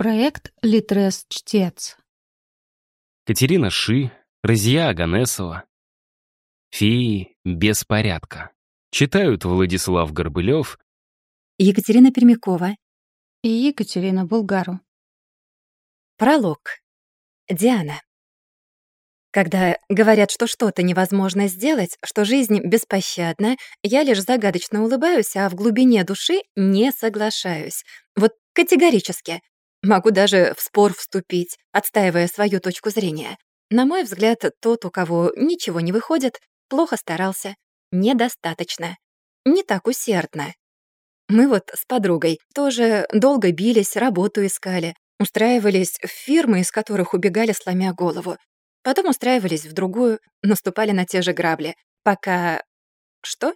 Проект «Литрес-чтец». Катерина Ши, Разия Аганесова. Феи беспорядка. Читают Владислав Горбылев. Екатерина Пермякова. И Екатерина Булгару. Пролог. Диана. Когда говорят, что что-то невозможно сделать, что жизнь беспощадна, я лишь загадочно улыбаюсь, а в глубине души не соглашаюсь. Вот категорически. Могу даже в спор вступить, отстаивая свою точку зрения. На мой взгляд, тот, у кого ничего не выходит, плохо старался. Недостаточно. Не так усердно. Мы вот с подругой тоже долго бились, работу искали, устраивались в фирмы, из которых убегали, сломя голову. Потом устраивались в другую, наступали на те же грабли. Пока... Что?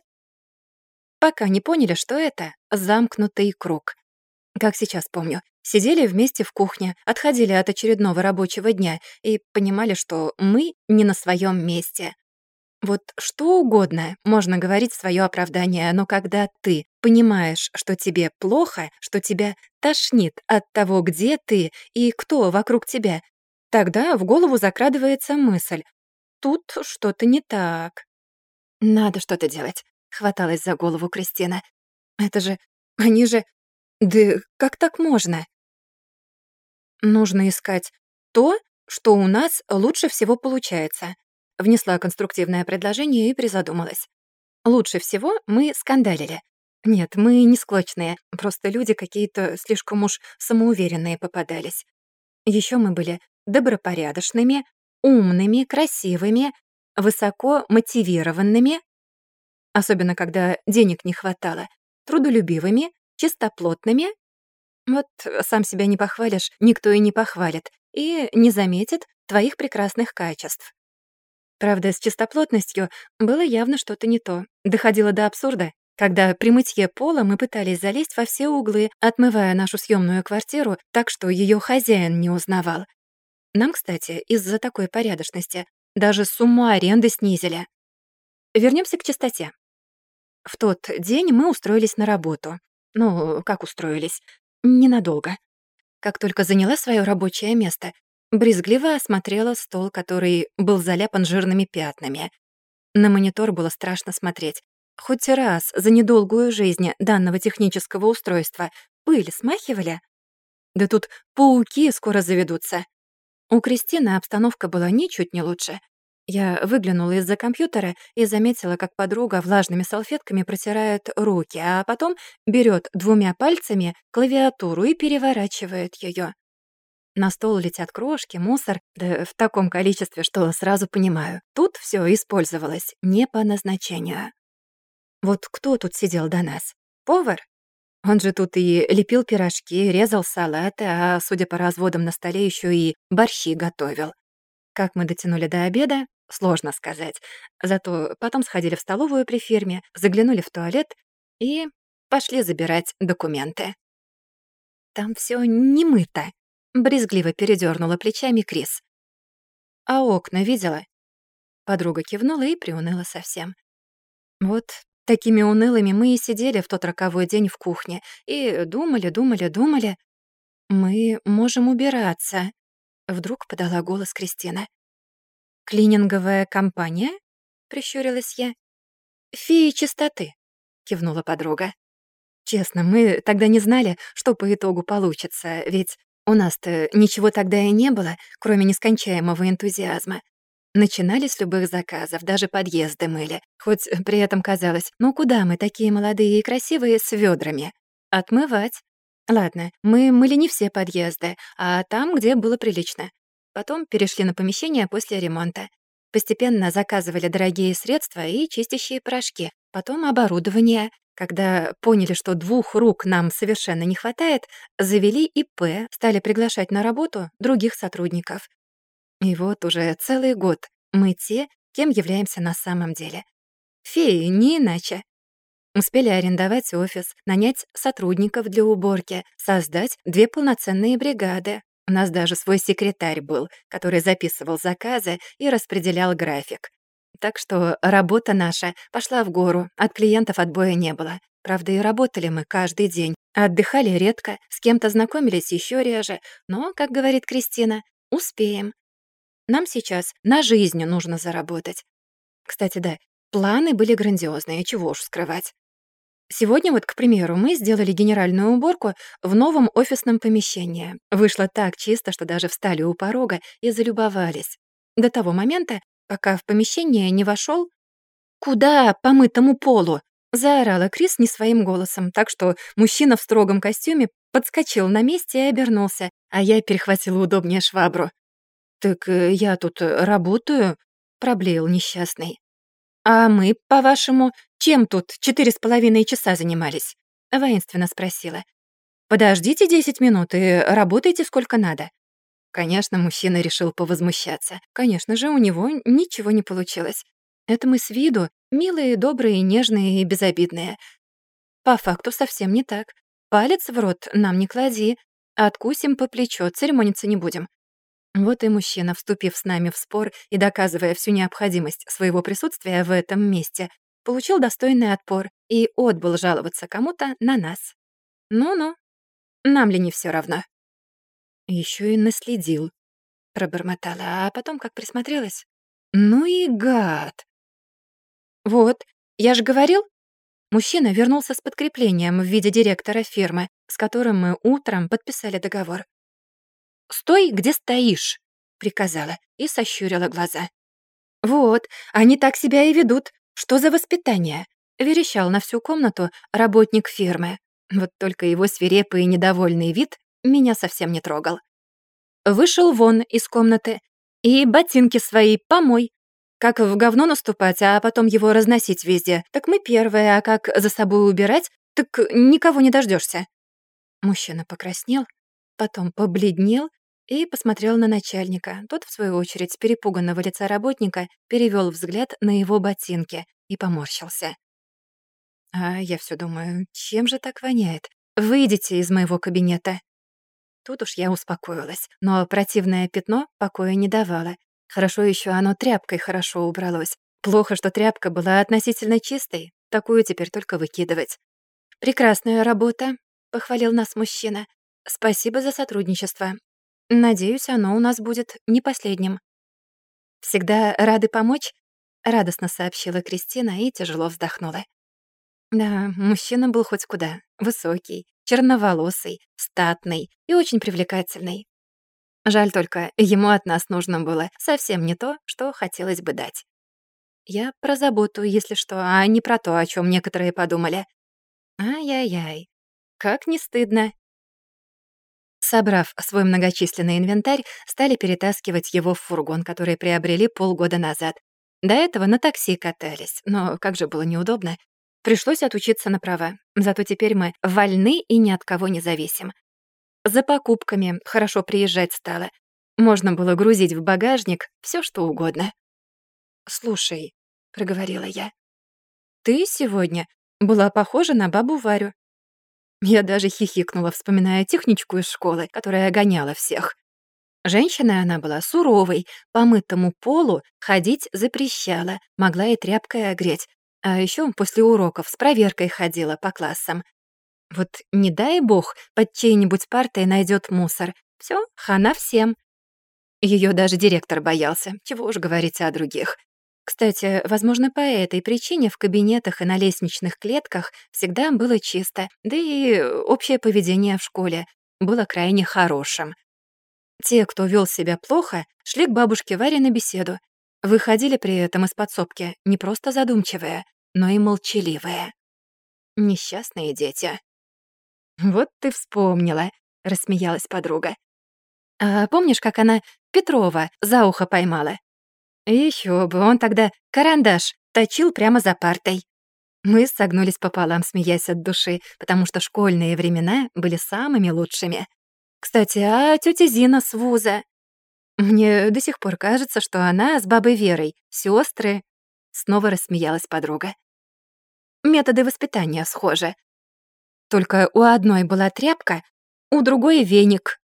Пока не поняли, что это замкнутый круг. Как сейчас помню, сидели вместе в кухне, отходили от очередного рабочего дня и понимали, что мы не на своем месте. Вот что угодно можно говорить свое оправдание, но когда ты понимаешь, что тебе плохо, что тебя тошнит от того, где ты и кто вокруг тебя, тогда в голову закрадывается мысль «тут что-то не так». «Надо что-то делать», — хваталась за голову Кристина. «Это же... они же да как так можно? Нужно искать то, что у нас лучше всего получается. Внесла конструктивное предложение и призадумалась. Лучше всего мы скандалили. Нет, мы не склочные, просто люди какие-то слишком уж самоуверенные попадались. Еще мы были добропорядочными, умными, красивыми, высоко мотивированными, особенно когда денег не хватало, трудолюбивыми, чистоплотными. Вот сам себя не похвалишь, никто и не похвалит, и не заметит твоих прекрасных качеств. Правда, с чистоплотностью было явно что-то не то. Доходило до абсурда, когда при мытье пола мы пытались залезть во все углы, отмывая нашу съемную квартиру так, что ее хозяин не узнавал. Нам, кстати, из-за такой порядочности даже сумму аренды снизили. Вернемся к чистоте. В тот день мы устроились на работу. Ну, как устроились? Ненадолго. Как только заняла свое рабочее место, брезгливо осмотрела стол, который был заляпан жирными пятнами. На монитор было страшно смотреть. Хоть раз за недолгую жизнь данного технического устройства пыль смахивали? Да тут пауки скоро заведутся. У Кристины обстановка была ничуть не лучше. Я выглянула из-за компьютера и заметила, как подруга влажными салфетками протирает руки, а потом берет двумя пальцами клавиатуру и переворачивает ее. На стол летят крошки, мусор, да в таком количестве, что сразу понимаю, тут все использовалось не по назначению. Вот кто тут сидел до нас? Повар? Он же тут и лепил пирожки, резал салаты, а, судя по разводам на столе, еще и борщи готовил. Как мы дотянули до обеда, Сложно сказать. Зато потом сходили в столовую при фирме, заглянули в туалет и пошли забирать документы. «Там все не мыто», — брезгливо передернула плечами Крис. «А окна видела?» Подруга кивнула и приуныла совсем. Вот такими унылыми мы и сидели в тот роковой день в кухне и думали, думали, думали. «Мы можем убираться», — вдруг подала голос Кристина. «Клининговая компания?» — прищурилась я. «Феи чистоты», — кивнула подруга. «Честно, мы тогда не знали, что по итогу получится, ведь у нас-то ничего тогда и не было, кроме нескончаемого энтузиазма. Начинали с любых заказов, даже подъезды мыли, хоть при этом казалось, ну куда мы такие молодые и красивые с ведрами? Отмывать. Ладно, мы мыли не все подъезды, а там, где было прилично. Потом перешли на помещение после ремонта. Постепенно заказывали дорогие средства и чистящие порошки. Потом оборудование. Когда поняли, что двух рук нам совершенно не хватает, завели ИП, стали приглашать на работу других сотрудников. И вот уже целый год мы те, кем являемся на самом деле. Феи не иначе. Успели арендовать офис, нанять сотрудников для уборки, создать две полноценные бригады, у нас даже свой секретарь был, который записывал заказы и распределял график. Так что работа наша пошла в гору, от клиентов отбоя не было. Правда, и работали мы каждый день. Отдыхали редко, с кем-то знакомились еще реже. Но, как говорит Кристина, успеем. Нам сейчас на жизнь нужно заработать. Кстати, да, планы были грандиозные, чего уж скрывать. Сегодня вот, к примеру, мы сделали генеральную уборку в новом офисном помещении. Вышло так чисто, что даже встали у порога и залюбовались. До того момента, пока в помещение не вошел «Куда по мытому полу?» — заорала Крис не своим голосом, так что мужчина в строгом костюме подскочил на месте и обернулся, а я перехватила удобнее швабру. «Так э, я тут работаю», — проблеял несчастный. «А мы, по-вашему, чем тут четыре с половиной часа занимались?» — воинственно спросила. «Подождите десять минут и работайте сколько надо». Конечно, мужчина решил повозмущаться. Конечно же, у него ничего не получилось. Это мы с виду милые, добрые, нежные и безобидные. По факту совсем не так. Палец в рот нам не клади. Откусим по плечо, церемониться не будем. Вот и мужчина, вступив с нами в спор и доказывая всю необходимость своего присутствия в этом месте, получил достойный отпор и отбыл жаловаться кому-то на нас. Ну-ну, нам ли не все равно? Еще и наследил, пробормотала, а потом как присмотрелась. Ну и гад. Вот, я же говорил, мужчина вернулся с подкреплением в виде директора фирмы, с которым мы утром подписали договор. «Стой, где стоишь!» — приказала и сощурила глаза. «Вот, они так себя и ведут. Что за воспитание?» — верещал на всю комнату работник фирмы. Вот только его свирепый и недовольный вид меня совсем не трогал. Вышел вон из комнаты и ботинки свои помой. Как в говно наступать, а потом его разносить везде, так мы первые, а как за собой убирать, так никого не дождешься. Мужчина покраснел, потом побледнел и посмотрел на начальника. Тот, в свою очередь, перепуганного лица работника, перевел взгляд на его ботинки и поморщился. А я все думаю, чем же так воняет? Выйдите из моего кабинета. Тут уж я успокоилась, но противное пятно покоя не давало. Хорошо еще оно тряпкой хорошо убралось. Плохо, что тряпка была относительно чистой. Такую теперь только выкидывать. «Прекрасная работа», — похвалил нас мужчина. «Спасибо за сотрудничество. Надеюсь, оно у нас будет не последним». «Всегда рады помочь?» — радостно сообщила Кристина и тяжело вздохнула. Да, мужчина был хоть куда. Высокий, черноволосый, статный и очень привлекательный. Жаль только, ему от нас нужно было совсем не то, что хотелось бы дать. Я про заботу, если что, а не про то, о чем некоторые подумали. Ай-яй-яй, как не стыдно. Собрав свой многочисленный инвентарь, стали перетаскивать его в фургон, который приобрели полгода назад. До этого на такси катались, но как же было неудобно. Пришлось отучиться на права. Зато теперь мы вольны и ни от кого не зависим. За покупками хорошо приезжать стало. Можно было грузить в багажник все что угодно. «Слушай», — проговорила я, — «ты сегодня была похожа на бабу Варю. Я даже хихикнула, вспоминая техничку из школы, которая гоняла всех. Женщина она была суровой, по мытому полу ходить запрещала, могла и тряпкой огреть. А еще после уроков с проверкой ходила по классам. Вот не дай бог, под чьей-нибудь партой найдет мусор. Все, хана всем. Ее даже директор боялся, чего уж говорить о других. Кстати, возможно, по этой причине в кабинетах и на лестничных клетках всегда было чисто, да и общее поведение в школе было крайне хорошим. Те, кто вел себя плохо, шли к бабушке Варе на беседу. Выходили при этом из подсобки не просто задумчивые, но и молчаливые. Несчастные дети. «Вот ты вспомнила», — рассмеялась подруга. «А помнишь, как она Петрова за ухо поймала?» Еще бы, он тогда карандаш точил прямо за партой. Мы согнулись пополам, смеясь от души, потому что школьные времена были самыми лучшими. Кстати, а тетя Зина с вуза? Мне до сих пор кажется, что она с бабой Верой, сестры. Снова рассмеялась подруга. Методы воспитания схожи. Только у одной была тряпка, у другой — веник.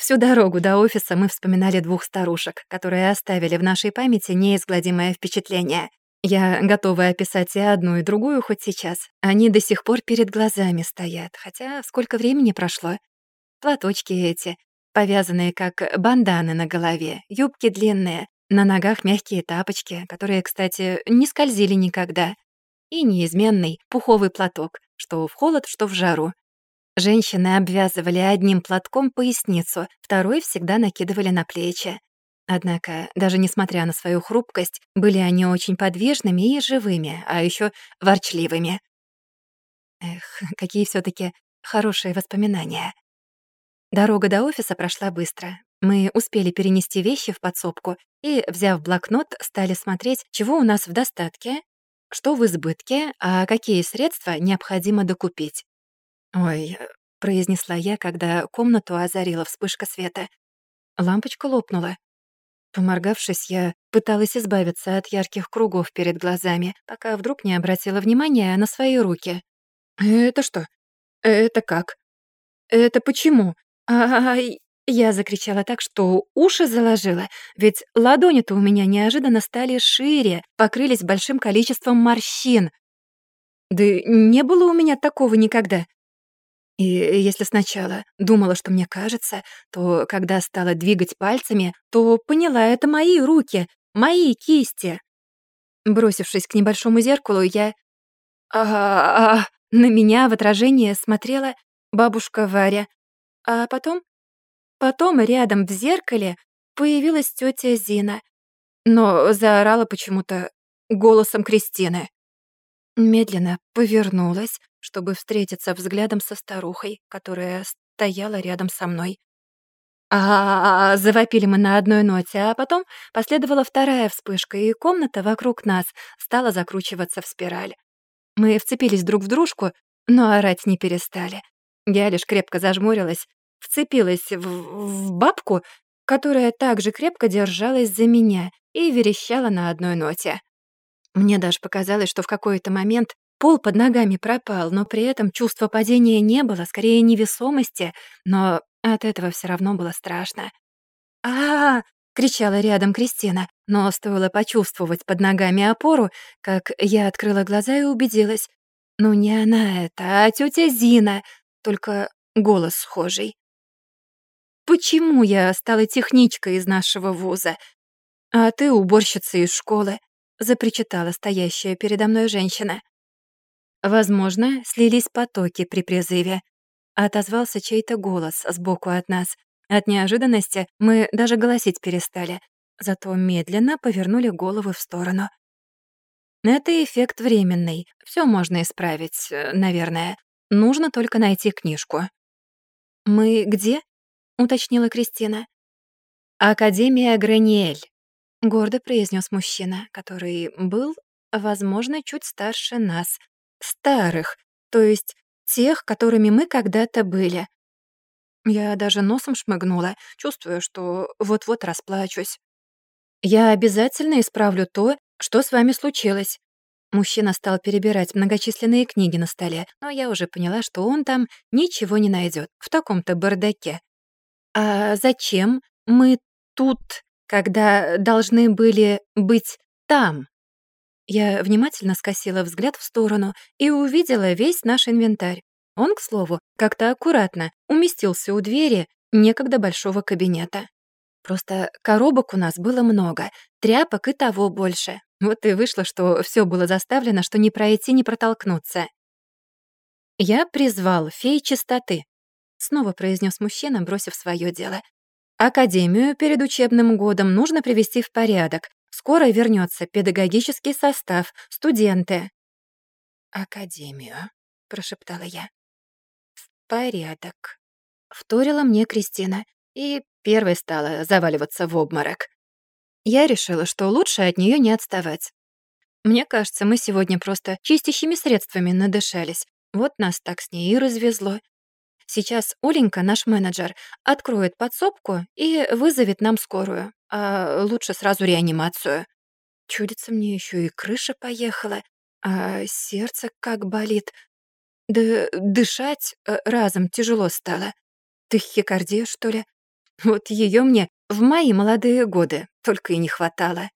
Всю дорогу до офиса мы вспоминали двух старушек, которые оставили в нашей памяти неизгладимое впечатление. Я готова описать и одну, и другую хоть сейчас. Они до сих пор перед глазами стоят, хотя сколько времени прошло. Платочки эти, повязанные как банданы на голове, юбки длинные, на ногах мягкие тапочки, которые, кстати, не скользили никогда, и неизменный пуховый платок, что в холод, что в жару. Женщины обвязывали одним платком поясницу, второй всегда накидывали на плечи. Однако, даже несмотря на свою хрупкость, были они очень подвижными и живыми, а еще ворчливыми. Эх, какие все таки хорошие воспоминания. Дорога до офиса прошла быстро. Мы успели перенести вещи в подсобку и, взяв блокнот, стали смотреть, чего у нас в достатке, что в избытке, а какие средства необходимо докупить. «Ой», — произнесла я, когда комнату озарила вспышка света. Лампочка лопнула. Поморгавшись, я пыталась избавиться от ярких кругов перед глазами, пока вдруг не обратила внимания на свои руки. «Это что? Это как? Это почему? Ай!» Я закричала так, что уши заложила, ведь ладони-то у меня неожиданно стали шире, покрылись большим количеством морщин. Да не было у меня такого никогда. И если сначала думала, что мне кажется, то когда стала двигать пальцами, то поняла, это мои руки, мои кисти. Бросившись к небольшому зеркалу, я... А, -а, на меня в отражение смотрела бабушка Варя. А потом... Потом рядом в зеркале появилась тетя Зина, но заорала почему-то голосом Кристины. Медленно повернулась, чтобы встретиться взглядом со старухой, которая стояла рядом со мной. А, -а, -а, завопили мы на одной ноте, а потом последовала вторая вспышка, и комната вокруг нас стала закручиваться в спираль. Мы вцепились друг в дружку, но орать не перестали. Я лишь крепко зажмурилась, вцепилась в, в бабку, которая также крепко держалась за меня и верещала на одной ноте. Мне даже показалось, что в какой-то момент пол под ногами пропал, но при этом чувства падения не было, скорее невесомости, но от этого все равно было страшно. а, -а, -а кричала рядом Кристина, но стоило почувствовать под ногами опору, как я открыла глаза и убедилась. Ну не она это, а тетя Зина, только голос схожий. Почему я стала техничкой из нашего вуза, а ты уборщица из школы? запричитала стоящая передо мной женщина. Возможно, слились потоки при призыве. Отозвался чей-то голос сбоку от нас. От неожиданности мы даже голосить перестали, зато медленно повернули головы в сторону. Это эффект временный. Все можно исправить, э, наверное. Нужно только найти книжку. «Мы где?» — уточнила Кристина. «Академия Граниэль», — гордо произнес мужчина, который был, возможно, чуть старше нас. Старых, то есть тех, которыми мы когда-то были. Я даже носом шмыгнула, чувствуя, что вот-вот расплачусь. «Я обязательно исправлю то, что с вами случилось». Мужчина стал перебирать многочисленные книги на столе, но я уже поняла, что он там ничего не найдет в таком-то бардаке. «А зачем мы тут когда должны были быть там. Я внимательно скосила взгляд в сторону и увидела весь наш инвентарь. Он, к слову, как-то аккуратно уместился у двери некогда большого кабинета. Просто коробок у нас было много, тряпок и того больше. Вот и вышло, что все было заставлено, что не пройти, не протолкнуться. «Я призвал фей чистоты», — снова произнес мужчина, бросив свое дело. Академию перед учебным годом нужно привести в порядок. Скоро вернется педагогический состав, студенты. «Академию», — прошептала я. «В порядок», — вторила мне Кристина и первой стала заваливаться в обморок. Я решила, что лучше от нее не отставать. Мне кажется, мы сегодня просто чистящими средствами надышались. Вот нас так с ней и развезло. Сейчас Оленька, наш менеджер, откроет подсобку и вызовет нам скорую, а лучше сразу реанимацию. Чудится мне еще и крыша поехала, а сердце как болит. Да дышать э, разом тяжело стало. Тахикардия, что ли? Вот ее мне в мои молодые годы только и не хватало.